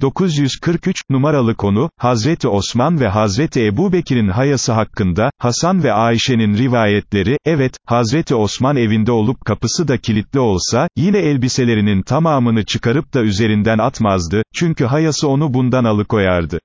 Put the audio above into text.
943, numaralı konu, Hazreti Osman ve Hazreti Ebu Bekir'in hayası hakkında, Hasan ve Ayşe'nin rivayetleri, evet, Hazreti Osman evinde olup kapısı da kilitli olsa, yine elbiselerinin tamamını çıkarıp da üzerinden atmazdı, çünkü hayası onu bundan alıkoyardı.